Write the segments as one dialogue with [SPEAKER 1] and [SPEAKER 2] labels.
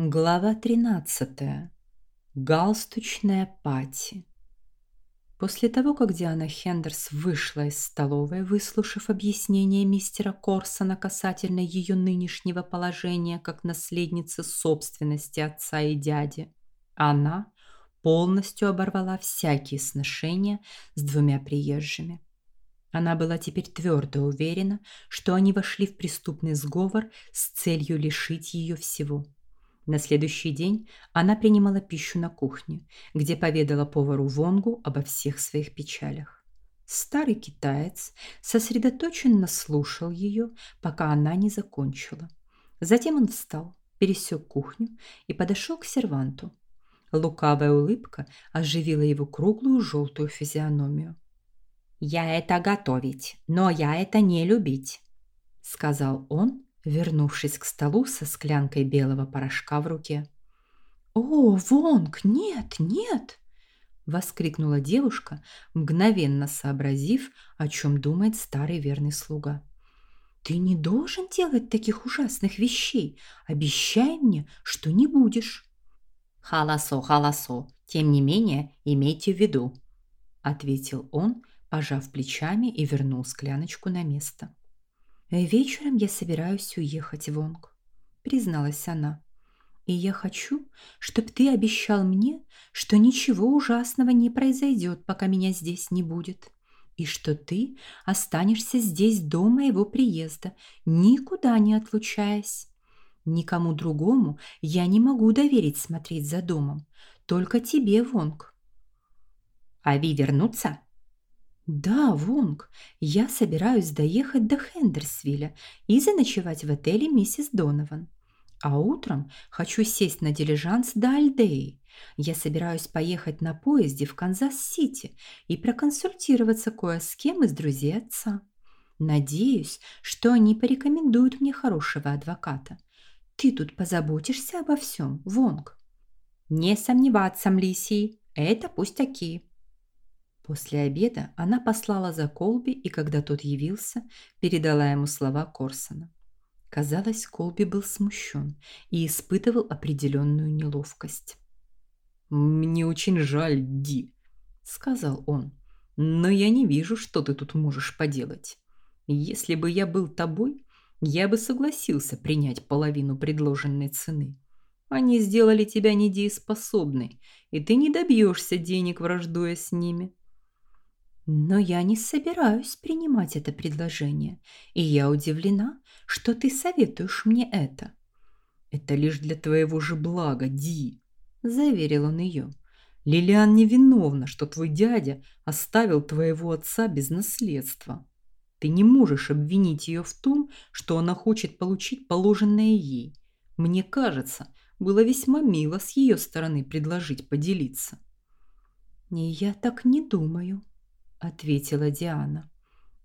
[SPEAKER 1] Глава 13. Галстучная пати. После того, как Диана Хендерс вышла из столовой, выслушав объяснение мистера Корсона касательно ее нынешнего положения как наследницы собственности отца и дяди, она полностью оборвала всякие сношения с двумя приезжими. Она была теперь твердо уверена, что они вошли в преступный сговор с целью лишить ее всего – на следующий день она принимала пищу на кухне, где поведала повару Вонгу обо всех своих печалях. Старый китаец сосредоточенно слушал ее, пока она не закончила. Затем он встал, пересек кухню и подошел к серванту. Лукавая улыбка оживила его круглую желтую физиономию. «Я это готовить, но я это не любить», — сказал он, вернувшись к столу со склянкой белого порошка в руке. «О, Вонг, нет, нет!» – воскликнула девушка, мгновенно сообразив, о чем думает старый верный слуга. «Ты не должен делать таких ужасных вещей. Обещай мне, что не будешь».
[SPEAKER 2] «Халасо, халасо, тем не менее, имейте в виду», – ответил он, пожав плечами и вернул скляночку на место.
[SPEAKER 1] «Вечером я собираюсь уехать в Онг», — призналась она. «И я хочу, чтобы ты обещал мне, что ничего ужасного не произойдет, пока меня здесь не будет, и что ты останешься здесь до моего приезда, никуда не отлучаясь. Никому другому я не могу доверить смотреть за домом, только тебе, Вонг».
[SPEAKER 2] «А Ви вернуться?»
[SPEAKER 1] «Да, Вонг, я собираюсь доехать до Хендерсвилля и заночевать в отеле миссис Донован. А утром хочу сесть на дилижанс до Альдеи. Я собираюсь поехать на поезде в Канзас-Сити и проконсультироваться кое с кем из друзей отца. Надеюсь, что они порекомендуют мне хорошего адвоката. Ты тут позаботишься обо всем, Вонг?»
[SPEAKER 2] «Не сомневаться, Млисий, это пустяки»,
[SPEAKER 1] После обеда она послала за Колби и, когда тот явился, передала ему слова Корсона. Казалось, Колби был смущен и испытывал определенную неловкость.
[SPEAKER 3] «Мне очень жаль, Ди», — сказал он, — «но я не вижу, что ты тут можешь поделать. Если бы я был тобой, я бы согласился принять половину предложенной цены. Они сделали тебя недееспособной, и ты не добьешься денег, враждуя с ними.
[SPEAKER 1] Но я не собираюсь принимать это предложение, и я удивлена, что ты советуешь мне это.
[SPEAKER 3] Это лишь для твоего же блага, Ди, заверил он ее. Лилиан не виновна, что твой дядя оставил твоего отца без наследства. Ты не можешь обвинить ее в том, что она хочет получить положенное ей. Мне кажется, было весьма мило с ее стороны предложить поделиться.
[SPEAKER 1] И я так не думаю, ответила Диана.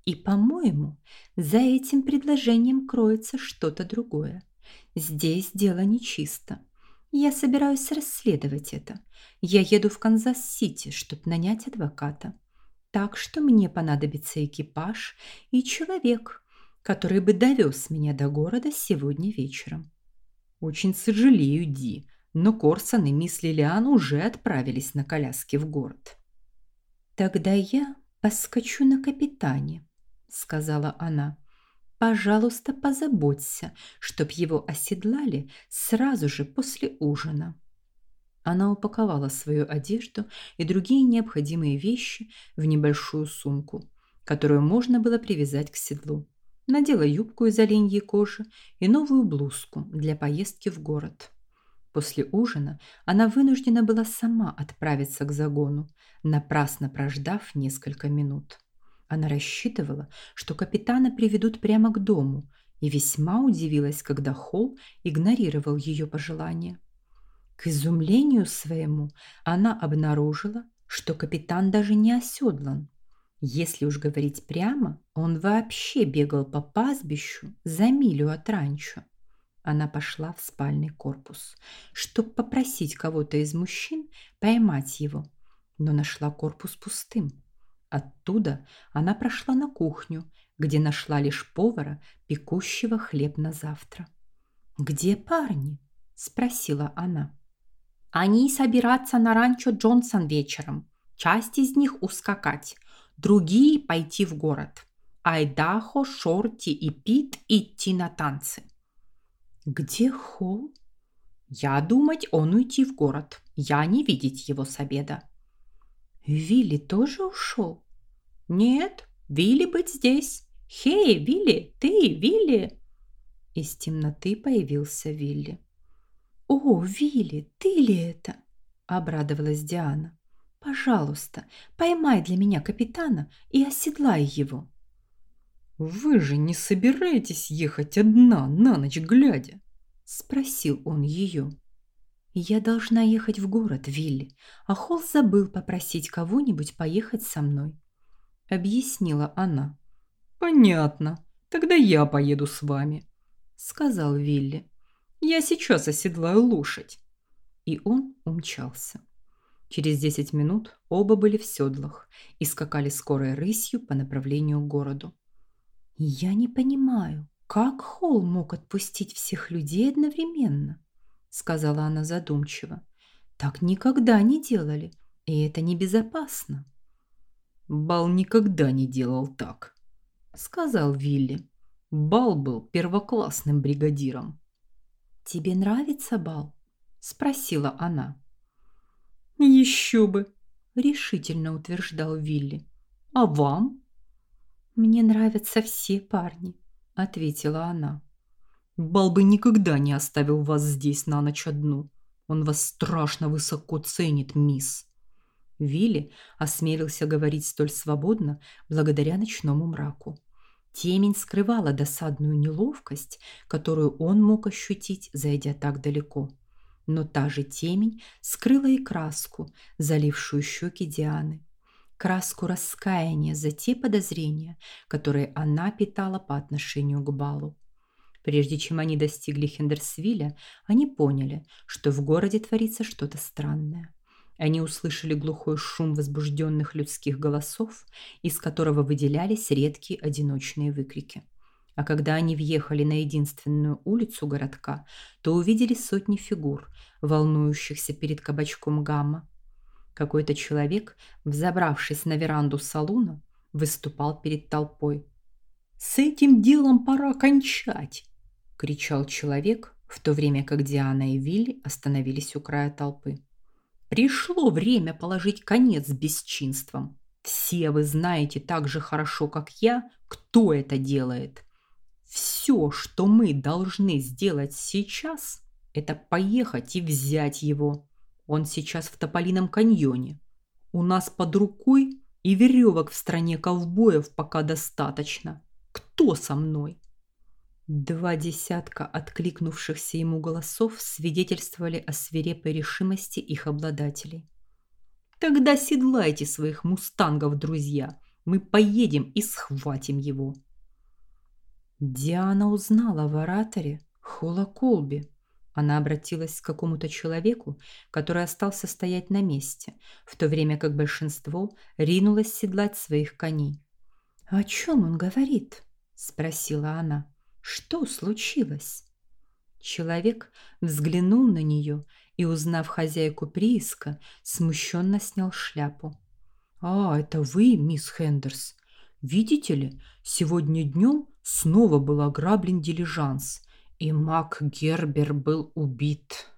[SPEAKER 1] И, по-моему, за этим предложением кроется что-то другое. Здесь дело нечисто. Я собираюсь расследовать это. Я еду в Канзас-Сити, чтобы нанять адвоката. Так что мне понадобится экипаж и человек, который бы довез меня до города сегодня вечером.
[SPEAKER 3] Очень сожалею, Ди, но Корсон и мисс Лилиан уже отправились на коляске в город.
[SPEAKER 1] Тогда я поскочу на капитане», — сказала она. «Пожалуйста, позаботься, чтоб его оседлали сразу же после ужина». Она упаковала свою одежду и другие необходимые вещи в небольшую сумку, которую можно было привязать к седлу. Надела юбку из оленьей кожи и новую блузку для поездки в город. После ужина она вынуждена была сама отправиться к загону, напрасно прождав несколько минут. Она рассчитывала, что капитана приведут прямо к дому, и весьма удивилась, когда Холл игнорировал ее пожелание. К изумлению своему она обнаружила, что капитан даже не оседлан. Если уж говорить прямо, он вообще бегал по пастбищу за милю от ранчо. Она пошла в спальный корпус, чтобы попросить кого-то из мужчин поймать его, но нашла корпус пустым. Оттуда она прошла на кухню, где нашла лишь повара, пекущего хлеб на завтра. «Где парни?» – спросила она. Они собираются на ранчо Джонсон вечером. Часть из них ускакать, другие пойти в город. Айдахо, Шорти и Пит идти на танцы. Где Холл? Я думать, он уйти в город. Я не видеть его с обеда. Вилли тоже ушел? Нет, Вилли быть здесь. Хей, Вилли, ты, Вилли. Из темноты появился Вилли. «О, Вилли, ты ли это?» – обрадовалась Диана. «Пожалуйста, поймай для меня капитана и оседлай его».
[SPEAKER 3] «Вы же не собираетесь ехать одна на ночь глядя?» – спросил он ее.
[SPEAKER 1] «Я должна ехать в город, Вилли, а Холл забыл попросить кого-нибудь поехать со мной», – объяснила она.
[SPEAKER 3] «Понятно. Тогда я поеду с вами», – сказал Вилли. Я сейчас оседлаю лошадь.
[SPEAKER 1] И он умчался. Через десять минут оба были в седлах и скакали скорой рысью по направлению к городу. «Я не понимаю, как Холл мог отпустить всех людей одновременно?» сказала она задумчиво. «Так никогда не делали, и это небезопасно».
[SPEAKER 3] «Бал никогда не делал так», сказал Вилли. Бал был первоклассным бригадиром.
[SPEAKER 1] «Тебе нравится бал?» – спросила она.
[SPEAKER 3] «Еще бы!»
[SPEAKER 1] – решительно утверждал Вилли.
[SPEAKER 3] «А вам?»
[SPEAKER 1] «Мне нравятся все парни», – ответила она.
[SPEAKER 3] «Бал бы никогда не оставил вас здесь на ночь одну. Он вас страшно высоко ценит, мисс».
[SPEAKER 1] Вилли осмелился говорить столь свободно благодаря ночному мраку. Темень скрывала досадную неловкость, которую он мог ощутить, зайдя так далеко. Но та же темень скрыла и краску, залившую щеки Дианы. Краску раскаяния за те подозрения, которые она питала по отношению к Балу. Прежде чем они достигли Хендерсвилля, они поняли, что в городе творится что-то странное. Они услышали глухой шум возбужденных людских голосов, из которого выделялись редкие одиночные выкрики. А когда они въехали на единственную улицу городка, то увидели сотни фигур, волнующихся перед кабачком Гамма. Какой-то человек, взобравшись на веранду салуна, выступал перед толпой.
[SPEAKER 3] «С этим делом пора кончать!» – кричал человек, в то время как Диана и Вилли остановились у края толпы. Пришло время положить конец бесчинствам. Все вы знаете так же хорошо, как я, кто это делает. Все, что мы должны сделать сейчас, это поехать и взять его. Он сейчас в Тополином каньоне. У нас под рукой и веревок в стране ковбоев пока достаточно. Кто со мной?
[SPEAKER 1] Два десятка откликнувшихся ему голосов свидетельствовали о свирепой решимости их обладателей.
[SPEAKER 3] «Тогда седлайте своих мустангов, друзья. Мы поедем и схватим его».
[SPEAKER 1] Диана узнала в ораторе Хула Колби. Она обратилась к какому-то человеку, который остался стоять на месте, в то время как большинство ринулось седлать своих коней. «О чем он говорит?» – спросила она. Что случилось? Человек взглянул на нее и, узнав хозяйку прииска, смущенно снял шляпу.
[SPEAKER 3] «А, это вы, мисс Хендерс. Видите ли, сегодня днем снова был ограблен дилижанс, и Мак Гербер был убит.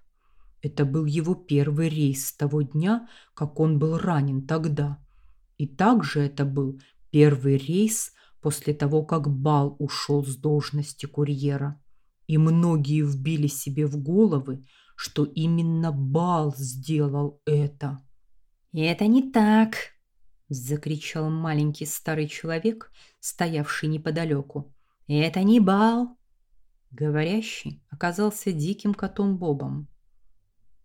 [SPEAKER 3] Это был его первый рейс с того дня, как он был ранен тогда. И также это был первый рейс после того, как Бал ушел с должности курьера. И многие вбили себе в головы, что именно Бал сделал это.
[SPEAKER 1] «Это не так!» – закричал маленький старый человек, стоявший неподалеку. «Это не Бал!» Говорящий оказался диким котом Бобом.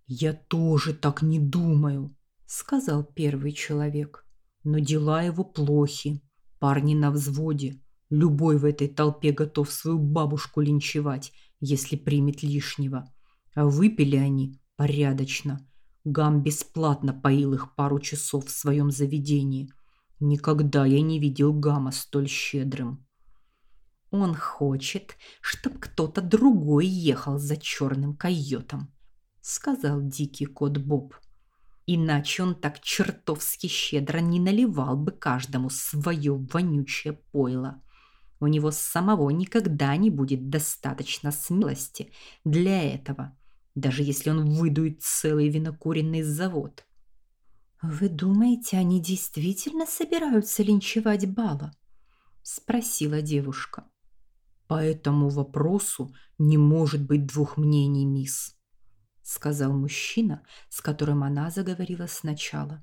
[SPEAKER 3] «Я тоже так не думаю», – сказал первый человек. «Но дела его плохи. Парни на взводе. Любой в этой толпе готов свою бабушку линчевать, если примет лишнего. А выпили они порядочно. Гам бесплатно поил их пару часов в своем заведении. Никогда я не видел Гама столь щедрым.
[SPEAKER 2] Он хочет, чтоб кто-то другой ехал за черным койотом, сказал дикий кот Боб. Иначе он так чертовски щедро не наливал бы каждому свое вонючее пойло. У него самого никогда не будет достаточно смелости для этого, даже если он выдует целый винокуренный завод.
[SPEAKER 1] Вы думаете, они действительно собираются линчевать Бала? спросила девушка.
[SPEAKER 3] По этому вопросу не может быть двух мнений, мисс сказал мужчина, с которым она заговорила сначала.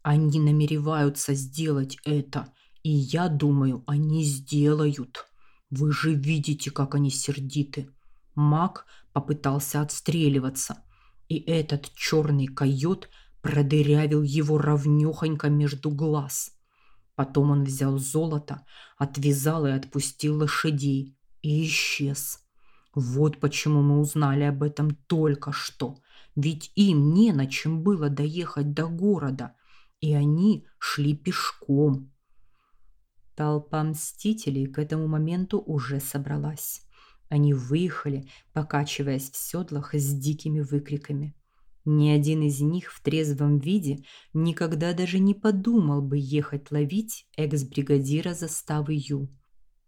[SPEAKER 3] Они намереваются сделать это, и я думаю, они сделают. Вы же видите, как они сердиты. Мак попытался отстреливаться, и этот черный койот продырявил его ровнёхонько между глаз. Потом он взял золото, отвязал и отпустил лошадей и исчез. Вот почему мы узнали об этом только что. Ведь им не на чем было доехать до города, и они шли пешком.
[SPEAKER 1] Толпа мстителей к этому моменту уже собралась. Они выехали, покачиваясь в седлах с дикими выкриками. Ни один из них в трезвом виде никогда даже не подумал бы ехать ловить экс-бригадира заставы Ю.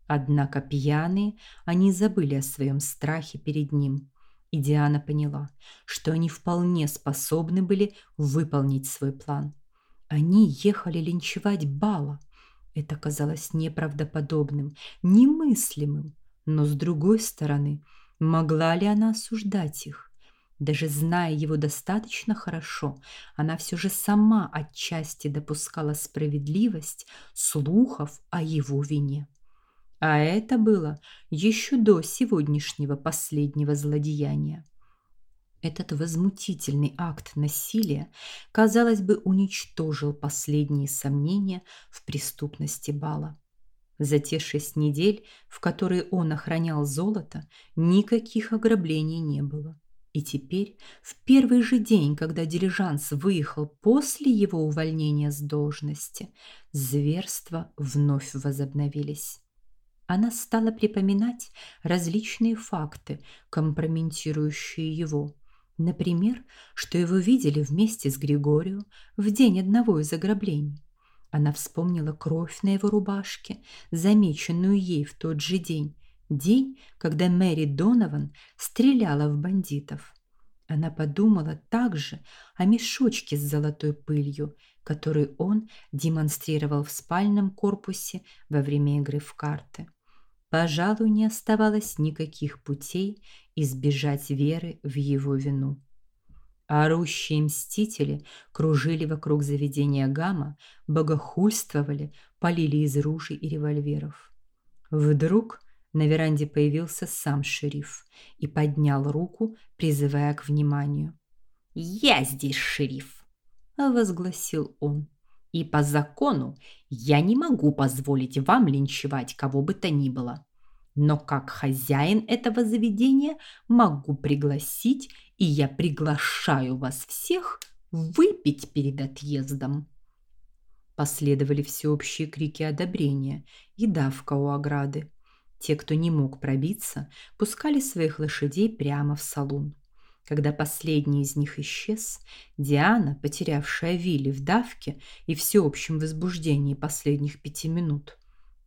[SPEAKER 1] Однако пьяные, они забыли о своем страхе перед ним. И Диана поняла, что они вполне способны были выполнить свой план. Они ехали линчевать Бала. Это казалось неправдоподобным, немыслимым. Но с другой стороны, могла ли она осуждать их? Даже зная его достаточно хорошо, она все же сама отчасти допускала справедливость слухов о его вине. А это было еще до сегодняшнего последнего злодеяния. Этот возмутительный акт насилия, казалось бы, уничтожил последние сомнения в преступности Бала. За те шесть недель, в которые он охранял золото, никаких ограблений не было. И теперь, в первый же день, когда дилижанс выехал после его увольнения с должности, зверства вновь возобновились она стала припоминать различные факты, компрометирующие его. Например, что его видели вместе с Григорио в день одного из ограблений. Она вспомнила кровь на его рубашке, замеченную ей в тот же день, день, когда Мэри Донован стреляла в бандитов. Она подумала также о мешочке с золотой пылью, который он демонстрировал в спальном корпусе во время игры в карты. Пожалуй, не оставалось никаких путей избежать веры в его вину. Орущие мстители кружили вокруг заведения Гамма, богохульствовали, полили из ружей и револьверов. Вдруг на веранде появился сам шериф и поднял руку, призывая к вниманию.
[SPEAKER 2] "Я здесь шериф", возгласил он. И по закону я не могу позволить вам линчевать кого бы то ни было. Но как хозяин этого заведения могу пригласить, и я приглашаю вас всех выпить перед отъездом.
[SPEAKER 1] Последовали всеобщие крики одобрения и давка у ограды. Те, кто не мог пробиться, пускали своих лошадей прямо в салон. Когда последний из них исчез, Диана, потерявшая Вилли в давке и всеобщем возбуждении последних пяти минут,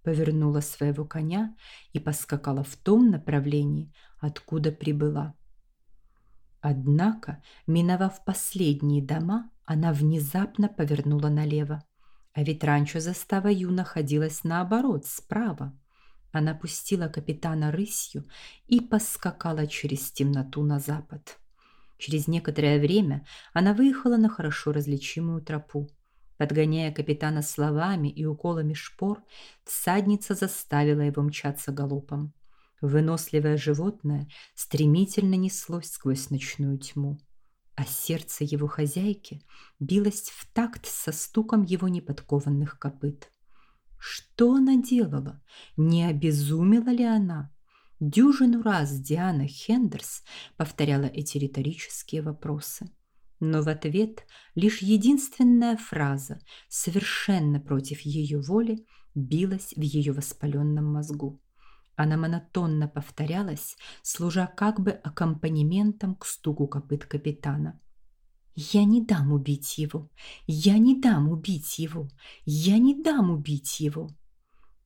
[SPEAKER 1] повернула своего коня и поскакала в том направлении, откуда прибыла. Однако, миновав последние дома, она внезапно повернула налево. А ведь раньше застава Ю находилась наоборот, справа. Она пустила капитана рысью и поскакала через темноту на запад. Через некоторое время она выехала на хорошо различимую тропу. Подгоняя капитана словами и уколами шпор, всадница заставила его мчаться галопом. Выносливое животное стремительно неслось сквозь ночную тьму, а сердце его хозяйки билось в такт со стуком его неподкованных копыт. Что она делала? Не обезумела ли она? Дюжину раз Диана Хендерс повторяла эти риторические вопросы. Но в ответ лишь единственная фраза, совершенно против ее воли, билась в ее воспаленном мозгу. Она монотонно повторялась, служа как бы аккомпанементом к стуку копыт капитана. «Я не дам убить его! Я не дам убить его! Я не дам убить его!»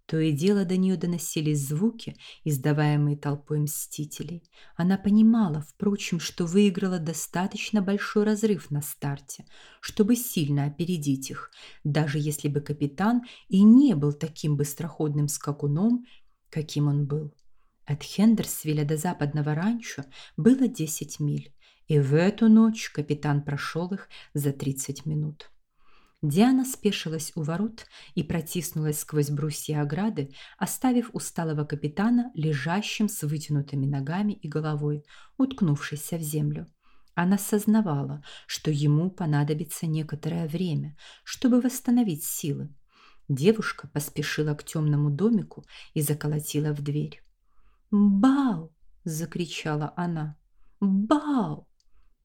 [SPEAKER 1] То и дело до нее доносились звуки, издаваемые толпой мстителей. Она понимала, впрочем, что выиграла достаточно большой разрыв на старте, чтобы сильно опередить их, даже если бы капитан и не был таким быстроходным скакуном, каким он был. От Хендерсвилля до западного ранчо было 10 миль, и в эту ночь капитан прошел их за 30 минут. Диана спешилась у ворот и протиснулась сквозь брусья ограды, оставив усталого капитана лежащим с вытянутыми ногами и головой, уткнувшись в землю. Она сознавала, что ему понадобится некоторое время, чтобы восстановить силы. Девушка поспешила к темному домику и заколотила в дверь. «Бау!» – закричала она. «Бау!»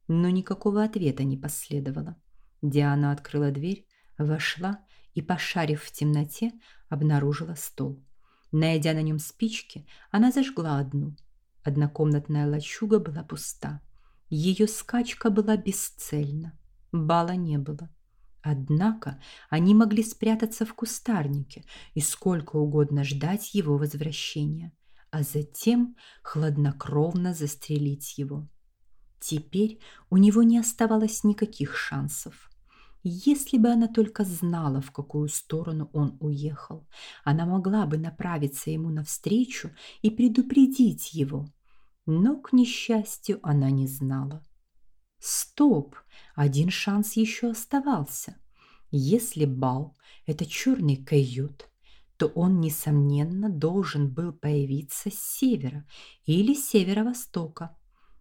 [SPEAKER 1] Но никакого ответа не последовало. Диана открыла дверь, вошла и, пошарив в темноте, обнаружила стол. Найдя на нем спички, она зажгла одну. Однокомнатная лачуга была пуста. Ее скачка была бесцельна. Бала не было. Однако они могли спрятаться в кустарнике и сколько угодно ждать его возвращения, а затем хладнокровно застрелить его. Теперь у него не оставалось никаких шансов. Если бы она только знала, в какую сторону он уехал, она могла бы направиться ему навстречу и предупредить его. Но, к несчастью, она не знала. Стоп! Один шанс еще оставался. Если Бал – это черный койот, то он, несомненно, должен был появиться с севера или северо-востока.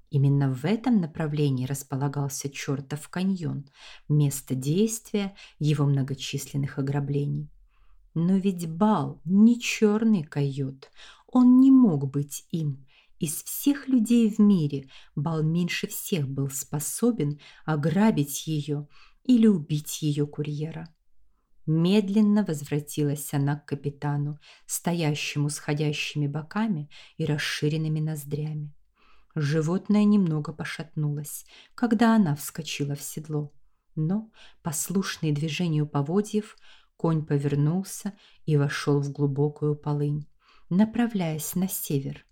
[SPEAKER 1] Именно в этом направлении располагался чертов каньон, место действия его многочисленных ограблений. Но ведь Бал не черный койот, он не мог быть им, из всех людей в мире Бал меньше всех был способен ограбить ее или убить ее курьера. Медленно возвратилась она к капитану, стоящему с ходящими боками и расширенными ноздрями. Животное немного пошатнулось, когда она вскочила в седло, но, послушный движению поводьев, конь повернулся и вошел в глубокую полынь, направляясь на север.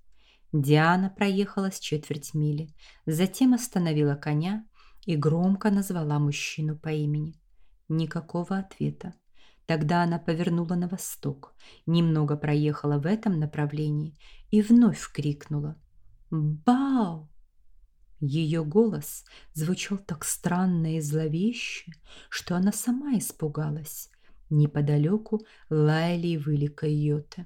[SPEAKER 1] Диана проехала с четверть мили, затем остановила коня и громко назвала мужчину по имени. Никакого ответа. Тогда она повернула на восток, немного проехала в этом направлении и вновь крикнула: "Бау!" Ее голос звучал так странно и зловеще, что она сама испугалась. Неподалеку лаяли и выли койоты.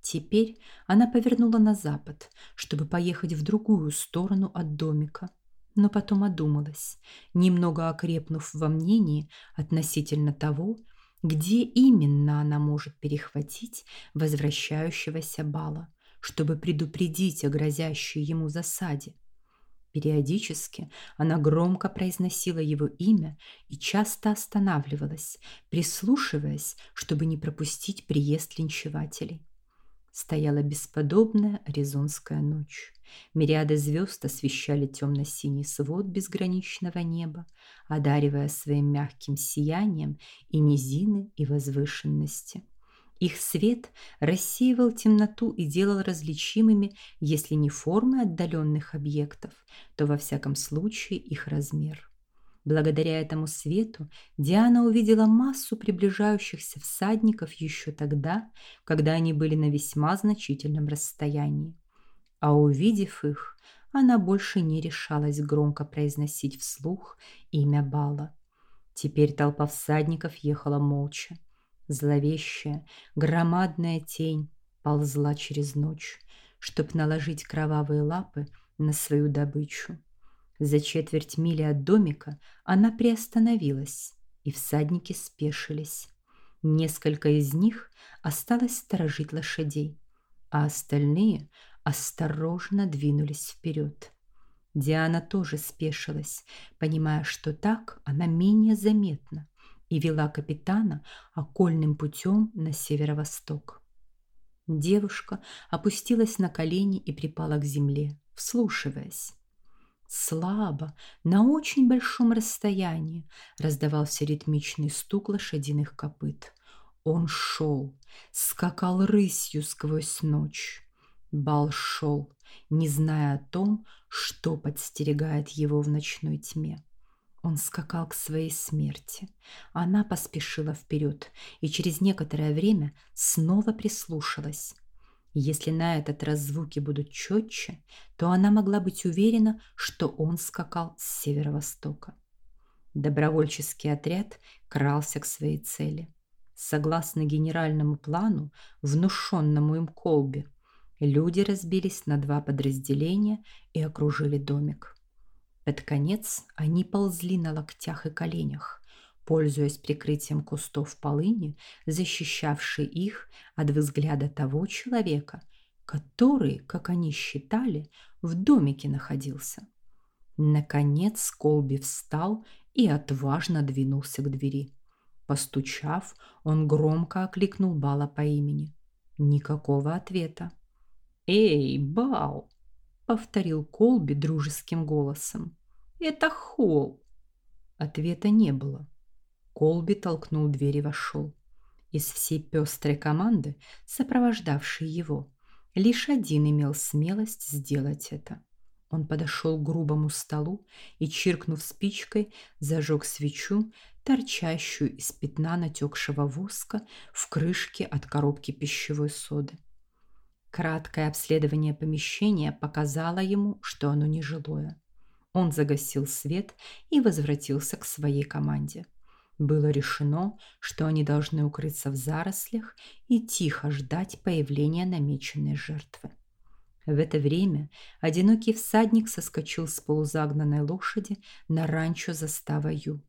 [SPEAKER 1] Теперь она повернула на запад, чтобы поехать в другую сторону от домика, но потом одумалась, немного окрепнув во мнении относительно того, где именно она может перехватить возвращающегося бала, чтобы предупредить о грозящей ему засаде. Периодически она громко произносила его имя и часто останавливалась, прислушиваясь, чтобы не пропустить приезд линчевателей. Стояла бесподобная аризонская ночь. Мириады звезд освещали темно-синий свод безграничного неба, одаривая своим мягким сиянием и низины, и возвышенности. Их свет рассеивал темноту и делал различимыми, если не формы отдаленных объектов, то во всяком случае их размер. Благодаря этому свету Диана увидела массу приближающихся всадников еще тогда, когда они были на весьма значительном расстоянии. А увидев их, она больше не решалась громко произносить вслух имя Бала. Теперь толпа всадников ехала молча. Зловещая, громадная тень ползла через ночь, чтобы наложить кровавые лапы на свою добычу. За четверть мили от домика она приостановилась, и всадники спешились. Несколько из них осталось сторожить лошадей, а остальные осторожно двинулись вперед. Диана тоже спешилась, понимая, что так она менее заметна, и вела капитана окольным путем на северо-восток. Девушка опустилась на колени и припала к земле, вслушиваясь. Слабо, на очень большом расстоянии раздавался ритмичный стук лошадиных копыт. Он шел, скакал рысью сквозь ночь. Бал шел, не зная о том, что подстерегает его в ночной тьме. Он скакал к своей смерти. Она поспешила вперед и через некоторое время снова прислушалась. Если на этот раз звуки будут четче, то она могла быть уверена, что он скакал с северо-востока. Добровольческий отряд крался к своей цели. Согласно генеральному плану, внушенному им Колби, люди разбились на два подразделения и окружили домик. Под конец они ползли на локтях и коленях, пользуясь прикрытием кустов полыни, защищавшей их от взгляда того человека, который, как они считали, в домике находился. Наконец Колби встал и отважно двинулся к двери. Постучав, он громко окликнул Бала по имени. Никакого ответа. «Эй, Бал!» Повторил Колби дружеским голосом. Это Холл. Ответа не было. Колби толкнул дверь и вошел. Из всей пестрой команды, сопровождавшей его, лишь один имел смелость сделать это. Он подошел к грубому столу и, чиркнув спичкой, зажег свечу, торчащую из пятна натекшего воска в крышке от коробки пищевой соды. Краткое обследование помещения показало ему, что оно нежилое. Он загасил свет и возвратился к своей команде. Было решено, что они должны укрыться в зарослях и тихо ждать появления намеченной жертвы. В это время одинокий всадник соскочил с полузагнанной лошади на ранчо застава Ю.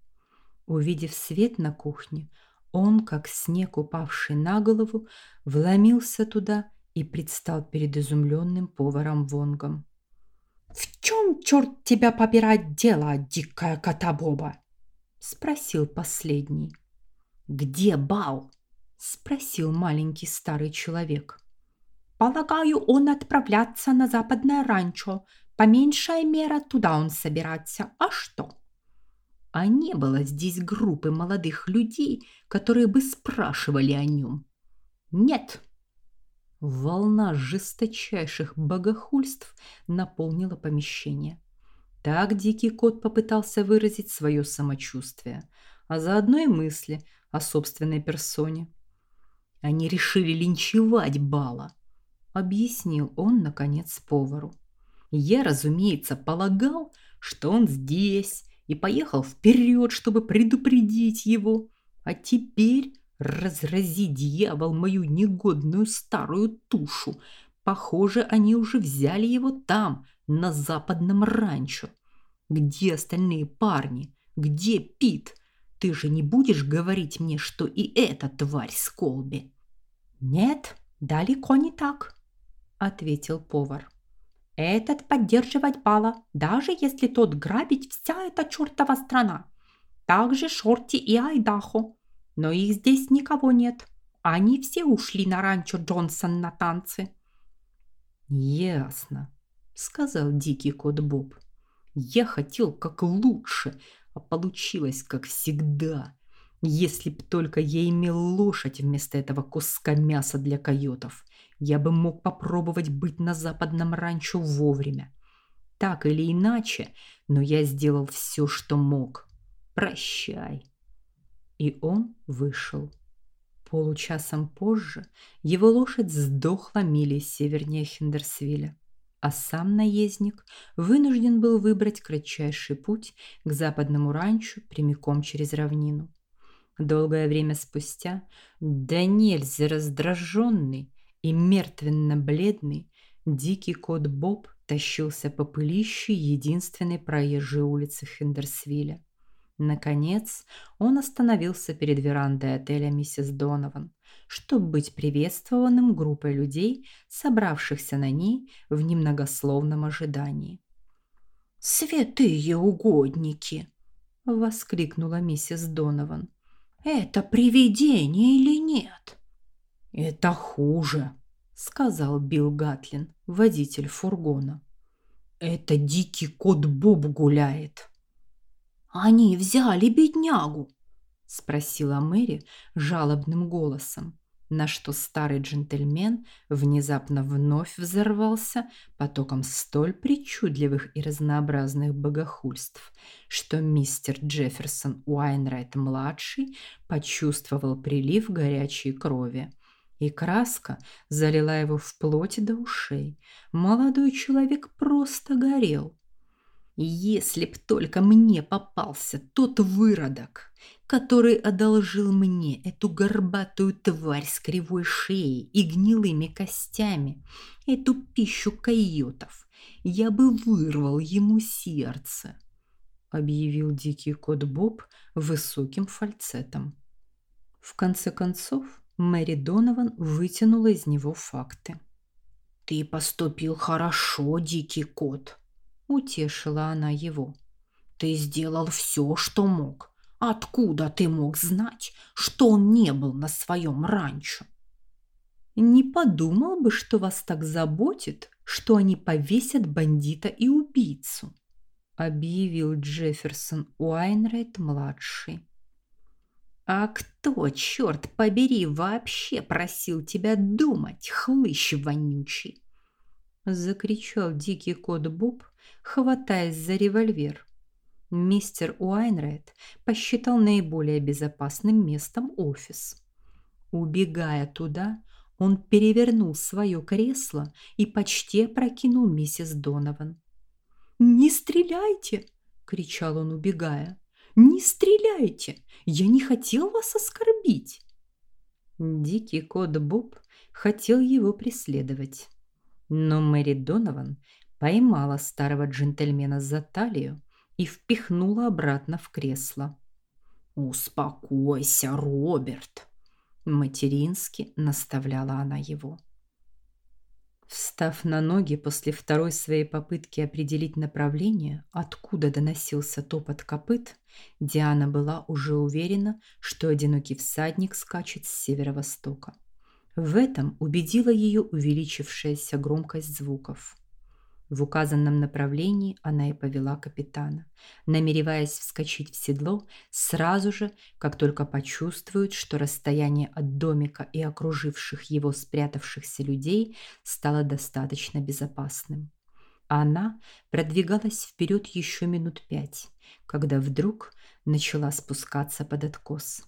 [SPEAKER 1] Увидев свет на кухне, он, как снег упавший на голову, вломился туда и предстал перед изумленным поваром Вонгом.
[SPEAKER 2] «В чем, черт тебя побирать дело, дикая котобоба?» — спросил последний.
[SPEAKER 1] «Где бал?» — спросил маленький старый человек.
[SPEAKER 2] «Полагаю, он отправляться на западное ранчо. По меньшей мере, туда он собирается. А что?»
[SPEAKER 1] А не было здесь группы молодых людей, которые бы спрашивали о нем.
[SPEAKER 2] «Нет»,
[SPEAKER 1] Волна жесточайших богохульств наполнила помещение. Так дикий кот попытался выразить свое самочувствие, а заодно и мысли о собственной персоне. Они решили линчевать Бала, объяснил он наконец повару. Я, разумеется, полагал, что он здесь и поехал вперед, чтобы предупредить его. А теперь Разрази, дьявол, мою негодную старую тушу. Похоже, они уже взяли его там, на западном ранчо. Где остальные парни? Где Пит? Ты же не будешь говорить мне, что и эта тварь с Колби?
[SPEAKER 2] Нет, далеко не так, ответил повар. Этот поддерживать Бала, даже если тот грабить вся эта чертова страна. Также Шорти и Айдахо но их здесь никого нет. Они все ушли на ранчо Джонсон на танцы.
[SPEAKER 1] Ясно, сказал дикий кот Боб. Я хотел как лучше, а получилось как всегда. Если б только я имел лошадь вместо этого куска мяса для койотов, я бы мог попробовать быть на западном ранчо вовремя. Так или иначе, но я сделал все, что мог. Прощай и он вышел. Получасом позже его лошадь сдохла мили севернее Хендерсвилля, а сам наездник вынужден был выбрать кратчайший путь к западному ранчо прямиком через равнину. Долгое время спустя, да нельзя раздраженный и мертвенно-бледный, дикий кот Боб тащился по пылищу единственной проезжей улицы Хендерсвилля. Наконец, он остановился перед верандой отеля миссис Донован, чтобы быть приветствованным группой людей, собравшихся на ней в немногословном ожидании.
[SPEAKER 2] «Святые угодники!» — воскликнула миссис Донован. «Это привидение или нет?»
[SPEAKER 3] «Это хуже», —
[SPEAKER 2] сказал Билл Гатлин, водитель фургона. Это дикий кот Боб гуляет. Они взяли беднягу, спросила Мэри жалобным голосом на что старый джентльмен внезапно вновь взорвался потоком столь причудливых и разнообразных богохульств, что мистер Джефферсон Уайнрайт-младший почувствовал прилив горячей крови. И краска залила его вплоть до ушей. Молодой человек просто горел. Если б только мне попался тот выродок, который одолжил мне эту горбатую тварь с кривой шеей и гнилыми костями, эту пищу койотов, я бы вырвал ему сердце, объявил дикий кот Боб высоким фальцетом. В конце концов, Мэри Донован вытянула из него факты. Ты поступил хорошо, дикий кот, утешила она его. Ты сделал все, что мог. Откуда ты мог знать, что он не был на своем ранчо?
[SPEAKER 1] Не подумал бы, что вас так заботит, что они повесят бандита и убийцу, объявил Джефферсон Уайнрайт-младший.
[SPEAKER 2] А кто, черт побери, вообще просил тебя думать, хлыщ вонючий?
[SPEAKER 1] закричал дикий кот Боб, хватаясь за револьвер. Мистер Уайнрайт посчитал наиболее безопасным местом офис. Убегая туда, он перевернул свое кресло и почти опрокинул миссис Донован. «Не стреляйте!» – кричал он, убегая. «Не стреляйте! Я не хотел вас оскорбить!» Дикий кот Боб хотел его преследовать. Но Мэри Донован поймала старого джентльмена за талию и впихнула обратно в кресло.
[SPEAKER 2] «Успокойся, Роберт!» Матерински наставляла она его.
[SPEAKER 1] Встав на ноги после второй своей попытки определить направление, откуда доносился топот копыт, Диана была уже уверена, что одинокий всадник скачет с северо-востока. В этом убедила ее увеличившаяся громкость звуков. В указанном направлении она и повела капитана, намереваясь вскочить в седло сразу же, как только почувствует, что расстояние от домика и окруживших его спрятавшихся людей стало достаточно безопасным. Она продвигалась вперед еще минут пять, когда вдруг начала спускаться под откос.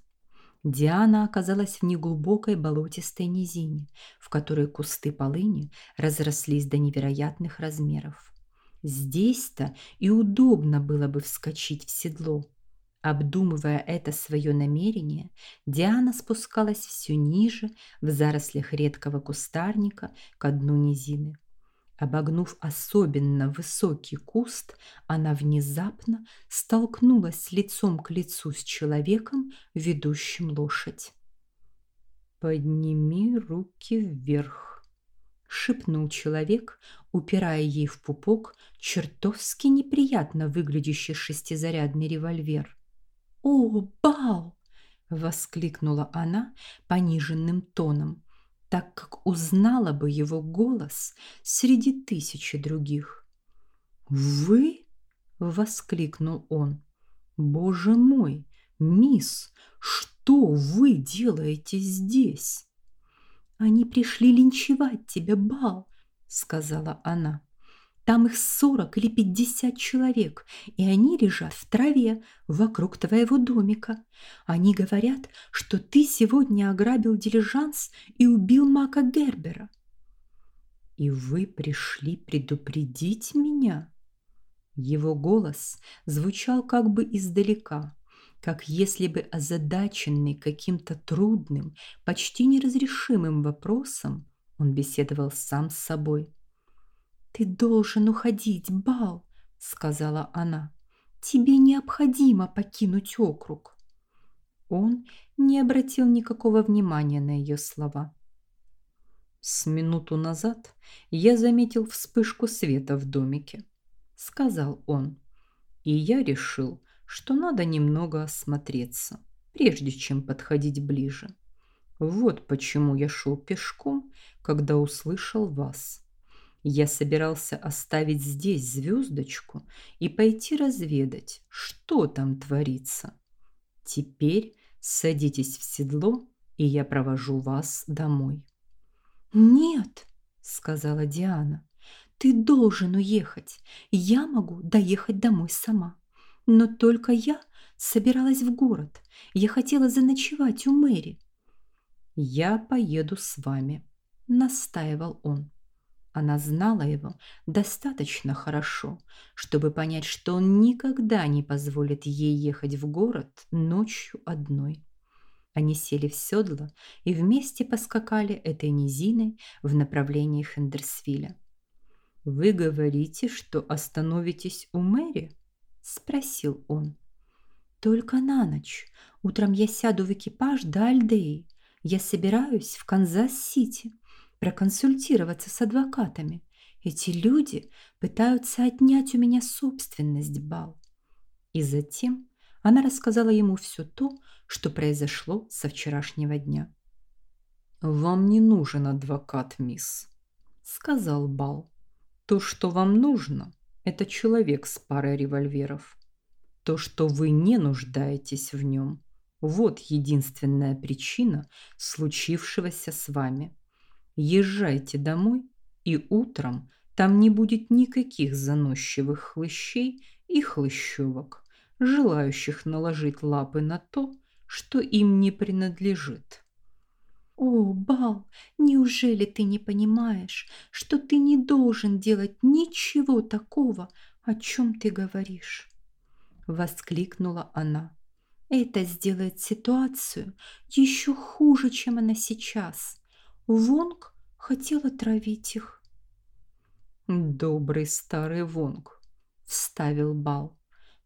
[SPEAKER 1] Диана оказалась в неглубокой болотистой низине, в которой кусты полыни разрослись до невероятных размеров. Здесь-то и удобно было бы вскочить в седло. Обдумывая это свое намерение, Диана спускалась все ниже в зарослях редкого кустарника к дну низины. Обогнув особенно высокий куст, она внезапно столкнулась лицом к лицу с человеком, ведущим лошадь. «Подними руки вверх», — шепнул человек, упирая ей в пупок чертовски неприятно выглядящий шестизарядный револьвер. «О, Бал!» — воскликнула она пониженным тоном, так как узнала бы его голос среди тысячи других. «Вы?» — воскликнул он. «Боже мой, мисс, что вы делаете здесь?» «Они пришли линчевать тебя, Бал», — сказала она. Там их сорок или пятьдесят человек, и они лежат в траве вокруг твоего домика. Они говорят, что ты сегодня ограбил дилижанс и убил Мака Гербера. И вы пришли предупредить меня? Его голос звучал как бы издалека, как если бы озадаченный каким-то трудным, почти неразрешимым вопросом, он беседовал сам с собой. «Ты должен уходить, Бал», — сказала она. «Тебе необходимо покинуть округ». Он не обратил никакого внимания на ее слова.
[SPEAKER 3] «С минуту назад я заметил вспышку света в домике», — сказал он. «И я решил, что надо немного осмотреться, прежде чем подходить ближе. Вот почему я шел пешком, когда услышал вас. Я собирался оставить здесь звездочку и пойти разведать, что там творится. Теперь садитесь в седло, и я провожу вас домой.
[SPEAKER 1] Нет, сказала Диана. Ты должен уехать. Я могу доехать домой сама. Но только я собиралась в город. Я хотела заночевать у Мэри.
[SPEAKER 3] Я поеду с вами, настаивал он. Она знала его достаточно хорошо, чтобы понять, что он никогда не позволит ей ехать в город ночью одной. Они сели в седло и вместе поскакали этой низиной в направлении Хендерсвилля. «Вы говорите, что остановитесь у Мэри?» – спросил он.
[SPEAKER 1] «Только на ночь. Утром я сяду в экипаж до Альдеи. Я собираюсь в Канзас-Сити проконсультироваться с адвокатами. Эти люди пытаются отнять у меня собственность, Бал. И затем она рассказала ему все то, что произошло со вчерашнего дня.
[SPEAKER 3] «Вам не нужен адвокат, мисс», — сказал Бал. «То, что вам нужно, это человек с парой револьверов. То, что вы не нуждаетесь в нем, вот единственная причина случившегося с вами. Езжайте домой, и утром там не будет никаких заносчивых хлыщей и хлыщевок, желающих наложить лапы на то, что им не принадлежит.
[SPEAKER 1] О, Бал, неужели ты не понимаешь, что ты не должен делать ничего такого, о чем ты говоришь? воскликнула она. Это сделает ситуацию еще хуже, чем она сейчас. Вонг хотел отравить их.
[SPEAKER 3] Добрый старый Вонг, вставил Бал.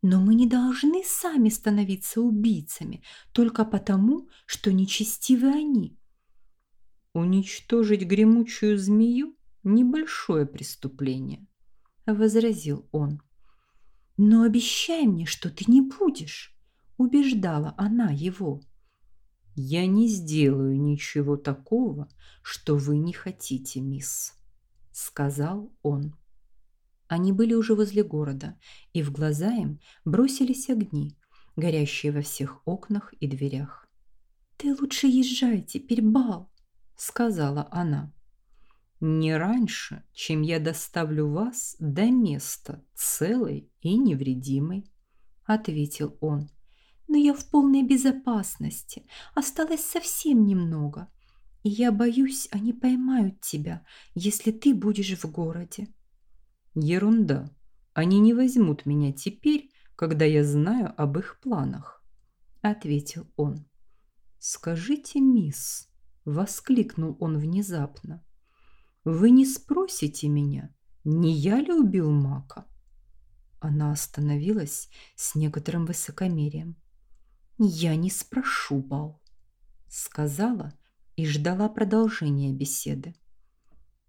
[SPEAKER 1] Но мы не должны сами становиться убийцами только потому, что нечестивы они.
[SPEAKER 3] Уничтожить гремучую змею небольшое преступление, возразил он.
[SPEAKER 1] Но обещай мне, что ты не будешь, убеждала она его.
[SPEAKER 3] Я не сделаю ничего такого, что вы не хотите, мисс, сказал он. Они были уже возле города, и в глаза им бросились огни, горящие во всех окнах и дверях.
[SPEAKER 1] Ты лучше езжай теперь, Бал, сказала она.
[SPEAKER 3] Не раньше, чем я доставлю вас до места целой и невредимой, ответил он
[SPEAKER 1] но я в полной безопасности. Осталось совсем немного. И я боюсь, они поймают тебя, если ты будешь в городе.
[SPEAKER 3] Ерунда. Они не возьмут меня теперь, когда я знаю об их планах, ответил он. Скажите, мисс, воскликнул он внезапно. Вы не спросите меня, не я ли убил Мака? Она остановилась с некоторым высокомерием.
[SPEAKER 1] «Я не спрошу, Бал», — сказала и ждала продолжения беседы.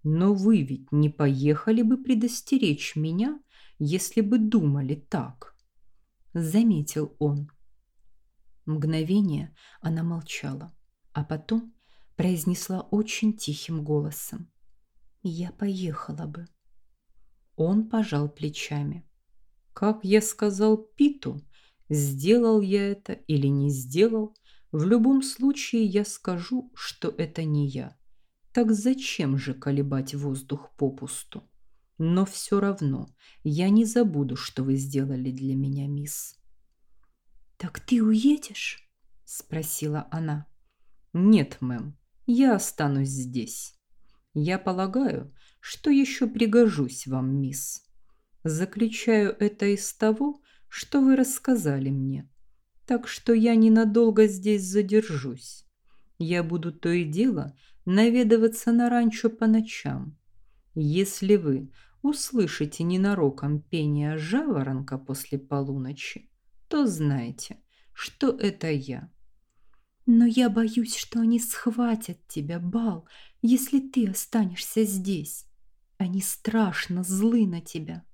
[SPEAKER 3] «Но вы ведь не поехали бы предостеречь меня, если бы думали так», — заметил он.
[SPEAKER 1] Мгновение она молчала, а потом произнесла очень тихим голосом. «Я поехала бы».
[SPEAKER 3] Он пожал плечами. «Как я сказал Питу, Сделал я это или не сделал, в любом случае я скажу, что это не я. Так зачем же колебать воздух попусту? Но все равно я не забуду, что вы сделали для меня, мисс.
[SPEAKER 1] Так ты уедешь? спросила она.
[SPEAKER 3] Нет, мэм, я останусь здесь. Я полагаю, что еще пригожусь вам, мисс. Заключаю это из того, что вы рассказали мне. Так что я ненадолго здесь задержусь. Я буду то и дело наведываться на ранчо по ночам. Если вы услышите ненароком пение жаворонка после полуночи, то знайте, что это я.
[SPEAKER 1] Но я боюсь, что они схватят тебя, Бал, если ты останешься здесь. Они страшно злы на тебя,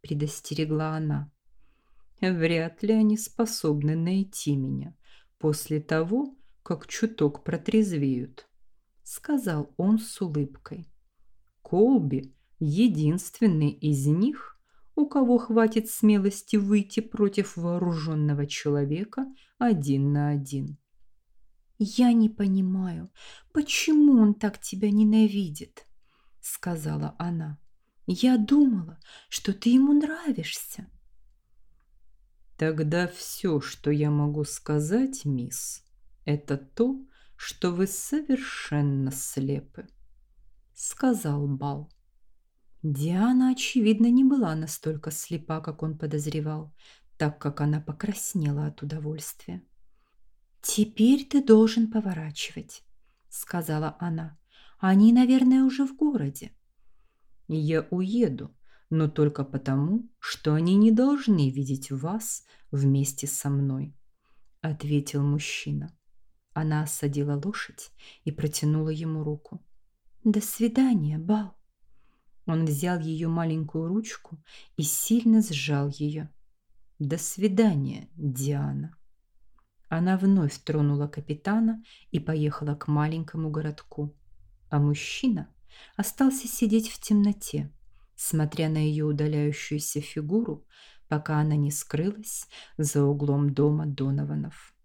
[SPEAKER 1] предостерегла она.
[SPEAKER 3] Вряд ли они способны найти меня после того, как чуток протрезвеют, сказал он с улыбкой. Колби единственный из них, у кого хватит смелости выйти против вооруженного человека один на один.
[SPEAKER 1] «Я не понимаю, почему он так тебя ненавидит?» — сказала она. «Я думала, что ты ему нравишься».
[SPEAKER 3] «Тогда все, что я могу сказать, мисс, это то, что вы совершенно слепы», — сказал Бал.
[SPEAKER 1] Диана, очевидно, не была настолько слепа, как он подозревал, так как она покраснела от удовольствия. «Теперь ты должен поворачивать», — сказала она. «Они, наверное, уже в городе».
[SPEAKER 3] «Я уеду, но только потому, что они не должны видеть вас вместе со мной», — ответил мужчина. Она осадила лошадь и протянула ему руку.
[SPEAKER 1] «До свидания, Бал».
[SPEAKER 3] Он взял ее маленькую ручку и сильно сжал ее. «До свидания, Диана». Она вновь тронула капитана и поехала к маленькому городку. А мужчина остался сидеть в темноте, смотря на ее удаляющуюся фигуру, пока она не скрылась за углом дома Донованов.